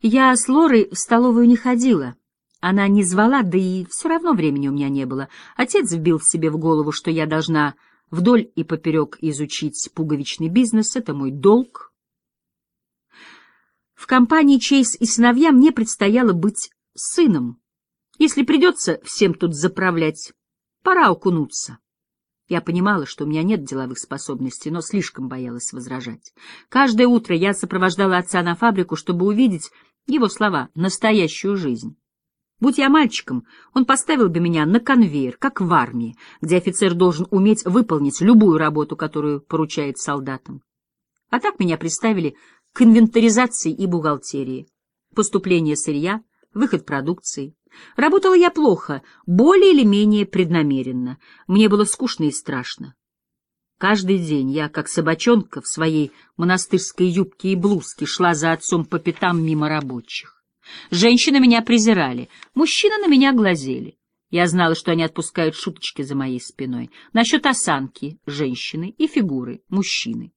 Я с Лорой в столовую не ходила. Она не звала, да и все равно времени у меня не было. Отец вбил себе в голову, что я должна вдоль и поперек изучить пуговичный бизнес. Это мой долг. В компании Чейз и сыновья мне предстояло быть сыном. Если придется всем тут заправлять, пора окунуться. Я понимала, что у меня нет деловых способностей, но слишком боялась возражать. Каждое утро я сопровождала отца на фабрику, чтобы увидеть его слова «настоящую жизнь». Будь я мальчиком, он поставил бы меня на конвейер, как в армии, где офицер должен уметь выполнить любую работу, которую поручает солдатам. А так меня приставили к инвентаризации и бухгалтерии, поступление сырья, выход продукции. Работала я плохо, более или менее преднамеренно. Мне было скучно и страшно. Каждый день я, как собачонка в своей монастырской юбке и блузке, шла за отцом по пятам мимо рабочих. Женщины меня презирали, мужчины на меня глазели. Я знала, что они отпускают шуточки за моей спиной насчет осанки женщины и фигуры мужчины,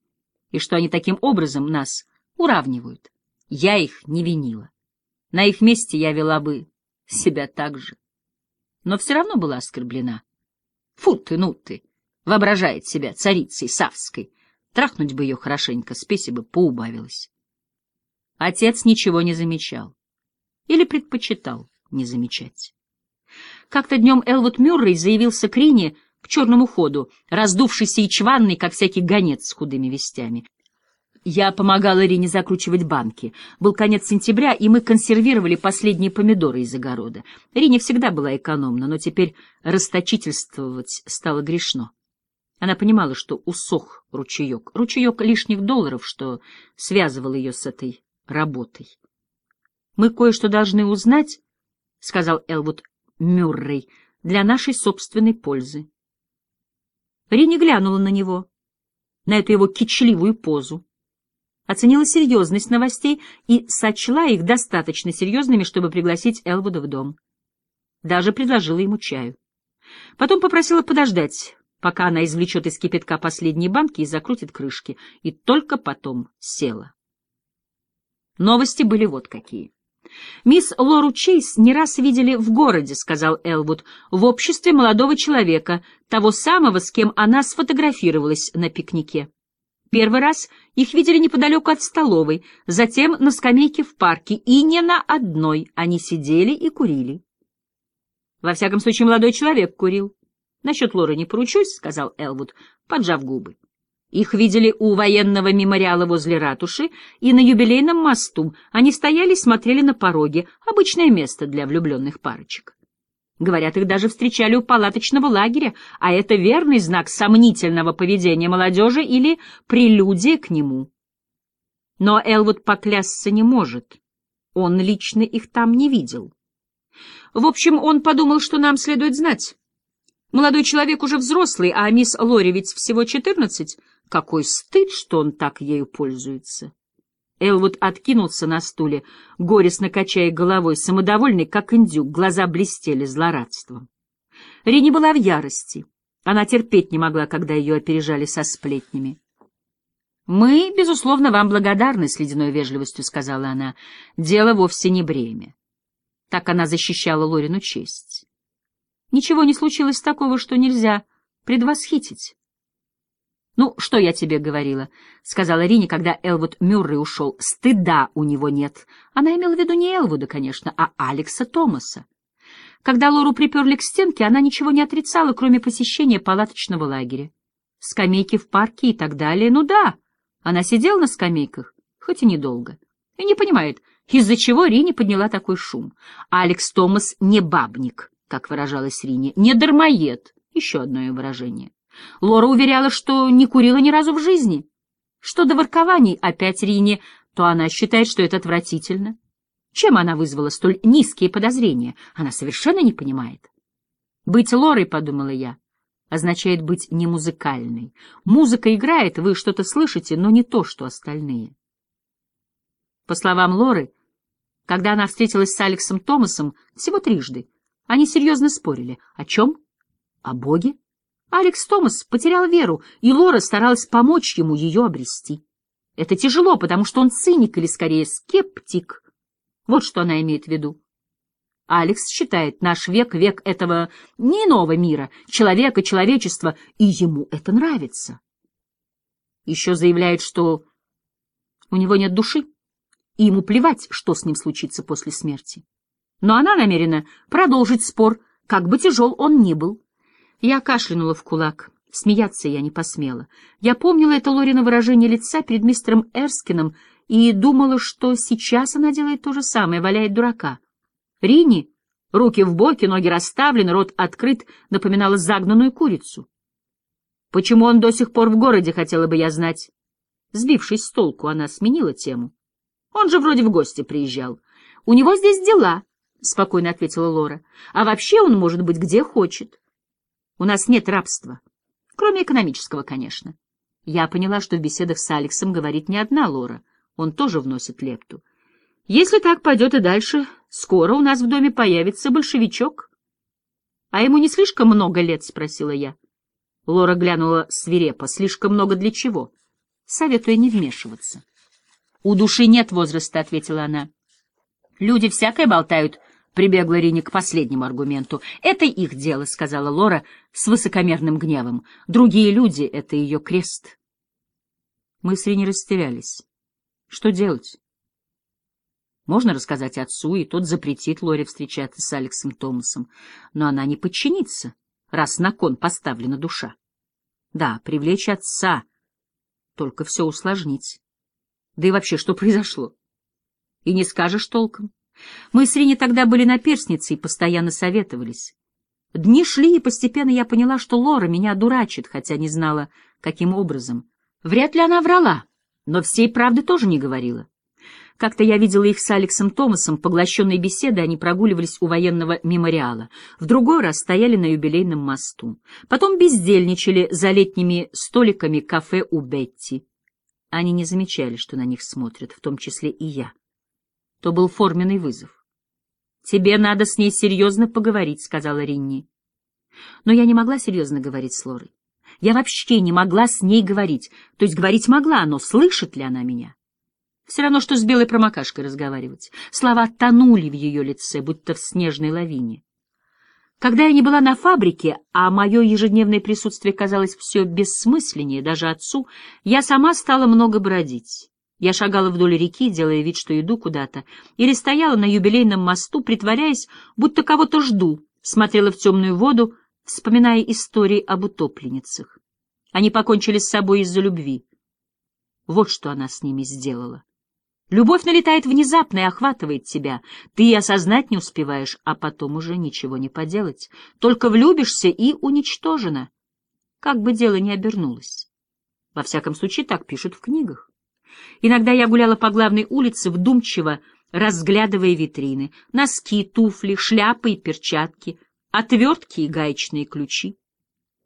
и что они таким образом нас уравнивают. Я их не винила. На их месте я вела бы себя так же. Но все равно была оскорблена. Фу ты, ну ты! Воображает себя царицей Савской. Трахнуть бы ее хорошенько, спеси бы поубавилась. Отец ничего не замечал или предпочитал не замечать. Как-то днем Элвуд Мюррей заявился к Рине к черному ходу, раздувшийся и чванный, как всякий гонец с худыми вестями. Я помогала Рине закручивать банки. Был конец сентября, и мы консервировали последние помидоры из огорода. Рине всегда была экономна, но теперь расточительствовать стало грешно. Она понимала, что усох ручеек, ручеек лишних долларов, что связывал ее с этой работой. Мы кое-что должны узнать, — сказал Элвуд Мюррей, — для нашей собственной пользы. Рини глянула на него, на эту его кичливую позу, оценила серьезность новостей и сочла их достаточно серьезными, чтобы пригласить Элвуда в дом. Даже предложила ему чаю. Потом попросила подождать, пока она извлечет из кипятка последние банки и закрутит крышки, и только потом села. Новости были вот какие. «Мисс Лору Чейз не раз видели в городе», — сказал Элвуд, — «в обществе молодого человека, того самого, с кем она сфотографировалась на пикнике. Первый раз их видели неподалеку от столовой, затем на скамейке в парке, и не на одной они сидели и курили». «Во всяком случае, молодой человек курил». «Насчет Лоры не поручусь», — сказал Элвуд, поджав губы. Их видели у военного мемориала возле ратуши и на юбилейном мосту. Они стояли и смотрели на пороге. Обычное место для влюбленных парочек. Говорят, их даже встречали у палаточного лагеря, а это верный знак сомнительного поведения молодежи или прелюдия к нему. Но Элвуд поклясться не может. Он лично их там не видел. В общем, он подумал, что нам следует знать. Молодой человек уже взрослый, а мисс Лори ведь всего четырнадцать. Какой стыд, что он так ею пользуется. Элвуд откинулся на стуле, горестно качая головой, самодовольный, как индюк, глаза блестели злорадством. Рини была в ярости. Она терпеть не могла, когда ее опережали со сплетнями. «Мы, безусловно, вам благодарны», — с ледяной вежливостью сказала она. «Дело вовсе не бремя». Так она защищала Лорину честь. Ничего не случилось такого, что нельзя предвосхитить. «Ну, что я тебе говорила?» — сказала Рине, когда Элвуд Мюррей ушел. «Стыда у него нет». Она имела в виду не Элвуда, конечно, а Алекса Томаса. Когда Лору приперли к стенке, она ничего не отрицала, кроме посещения палаточного лагеря. Скамейки в парке и так далее. Ну да, она сидела на скамейках, хоть и недолго. И не понимает, из-за чего Рине подняла такой шум. Алекс Томас не бабник, как выражалась Рине, не дармоед, еще одно ее выражение. Лора уверяла, что не курила ни разу в жизни. Что до воркований опять Рине, то она считает, что это отвратительно. Чем она вызвала столь низкие подозрения, она совершенно не понимает. «Быть Лорой», — подумала я, — означает быть не музыкальной. Музыка играет, вы что-то слышите, но не то, что остальные. По словам Лоры, когда она встретилась с Алексом Томасом всего трижды, они серьезно спорили. О чем? О Боге? Алекс Томас потерял веру, и Лора старалась помочь ему ее обрести. Это тяжело, потому что он циник или, скорее, скептик. Вот что она имеет в виду. Алекс считает наш век — век этого не иного мира, человека, человечества, и ему это нравится. Еще заявляет, что у него нет души, и ему плевать, что с ним случится после смерти. Но она намерена продолжить спор, как бы тяжел он ни был. Я кашлянула в кулак. Смеяться я не посмела. Я помнила это Лорина выражение лица перед мистером Эрскином и думала, что сейчас она делает то же самое, валяет дурака. Рини, руки в боки, ноги расставлены, рот открыт, напоминала загнанную курицу. Почему он до сих пор в городе, хотела бы я знать. Сбившись с толку, она сменила тему. Он же вроде в гости приезжал. У него здесь дела, — спокойно ответила Лора. А вообще он может быть где хочет. У нас нет рабства. Кроме экономического, конечно. Я поняла, что в беседах с Алексом говорит не одна Лора. Он тоже вносит лепту. Если так пойдет и дальше, скоро у нас в доме появится большевичок. — А ему не слишком много лет? — спросила я. Лора глянула свирепо. — Слишком много для чего? Советуя не вмешиваться. — У души нет возраста, — ответила она. — Люди всякое болтают, — прибегла Рини к последнему аргументу. — Это их дело, — сказала Лора с высокомерным гневом. — Другие люди — это ее крест. Мы с Рини растерялись. Что делать? Можно рассказать отцу, и тот запретит Лоре встречаться с Алексом Томасом, но она не подчинится, раз на кон поставлена душа. Да, привлечь отца, только все усложнить. Да и вообще, что произошло? И не скажешь толком. Мы с Рини тогда были наперсницы и постоянно советовались. Дни шли, и постепенно я поняла, что Лора меня дурачит, хотя не знала, каким образом. Вряд ли она врала, но всей правды тоже не говорила. Как-то я видела их с Алексом Томасом, поглощенной беседой они прогуливались у военного мемориала. В другой раз стояли на юбилейном мосту. Потом бездельничали за летними столиками кафе у Бетти. Они не замечали, что на них смотрят, в том числе и я то был форменный вызов. «Тебе надо с ней серьезно поговорить», — сказала Ринни. Но я не могла серьезно говорить с Лорой. Я вообще не могла с ней говорить. То есть говорить могла, но слышит ли она меня? Все равно, что с белой промокашкой разговаривать. Слова тонули в ее лице, будто в снежной лавине. Когда я не была на фабрике, а мое ежедневное присутствие казалось все бессмысленнее даже отцу, я сама стала много бродить. Я шагала вдоль реки, делая вид, что иду куда-то, или стояла на юбилейном мосту, притворяясь, будто кого-то жду, смотрела в темную воду, вспоминая истории об утопленницах. Они покончили с собой из-за любви. Вот что она с ними сделала. Любовь налетает внезапно и охватывает тебя. Ты и осознать не успеваешь, а потом уже ничего не поделать. Только влюбишься и уничтожена. Как бы дело ни обернулось. Во всяком случае, так пишут в книгах. Иногда я гуляла по главной улице, вдумчиво разглядывая витрины, носки, туфли, шляпы и перчатки, отвертки и гаечные ключи.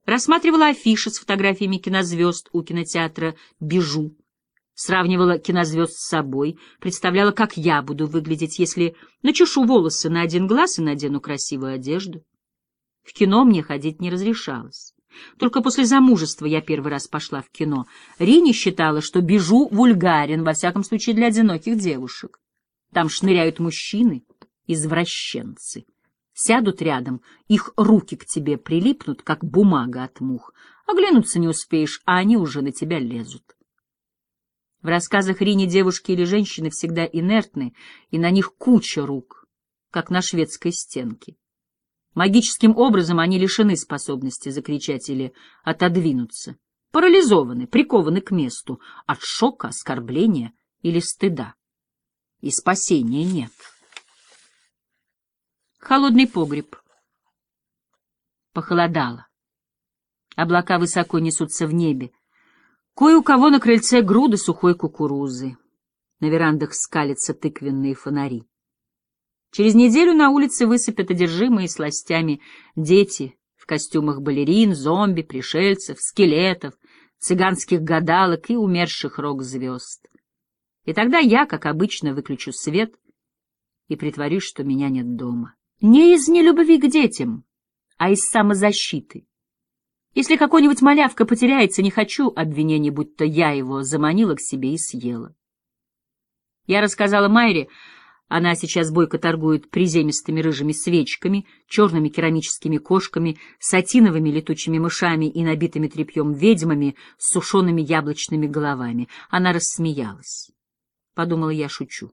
Рассматривала афиши с фотографиями кинозвезд у кинотеатра «Бежу». Сравнивала кинозвезд с собой, представляла, как я буду выглядеть, если начешу волосы на один глаз и надену красивую одежду. В кино мне ходить не разрешалось. Только после замужества я первый раз пошла в кино. Рини считала, что бежу вульгарен, во всяком случае для одиноких девушек. Там шныряют мужчины, извращенцы. Сядут рядом, их руки к тебе прилипнут, как бумага от мух. Оглянуться не успеешь, а они уже на тебя лезут. В рассказах Рини девушки или женщины всегда инертны, и на них куча рук, как на шведской стенке. Магическим образом они лишены способности закричать или отодвинуться, парализованы, прикованы к месту от шока, оскорбления или стыда. И спасения нет. Холодный погреб. Похолодало. Облака высоко несутся в небе. Кое у кого на крыльце груды сухой кукурузы. На верандах скалятся тыквенные фонари. Через неделю на улице высыпят одержимые сластями дети в костюмах балерин, зомби, пришельцев, скелетов, цыганских гадалок и умерших рок-звезд. И тогда я, как обычно, выключу свет и притворюсь, что меня нет дома. Не из нелюбви к детям, а из самозащиты. Если какой-нибудь малявка потеряется, не хочу обвинений, будто я его заманила к себе и съела. Я рассказала Майре Она сейчас бойко торгует приземистыми рыжими свечками, черными керамическими кошками, сатиновыми летучими мышами и набитыми тряпьем ведьмами с сушеными яблочными головами. Она рассмеялась. Подумала, я шучу.